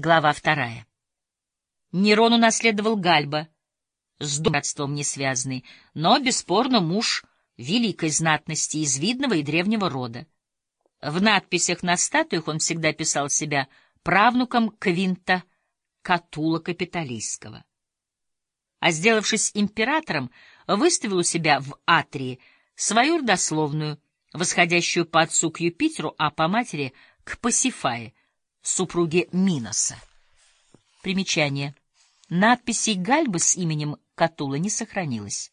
Глава вторая. Нерон унаследовал Гальба, с домратством не связанный, но, бесспорно, муж великой знатности из видного и древнего рода. В надписях на статуях он всегда писал себя правнуком Квинта Катула Капитолийского. А сделавшись императором, выставил у себя в Атрии свою родословную, восходящую по отцу к Юпитеру, а по матери — к Пасифае, супруге Миноса. Примечание. Надписей Гальбы с именем Катула не сохранилось.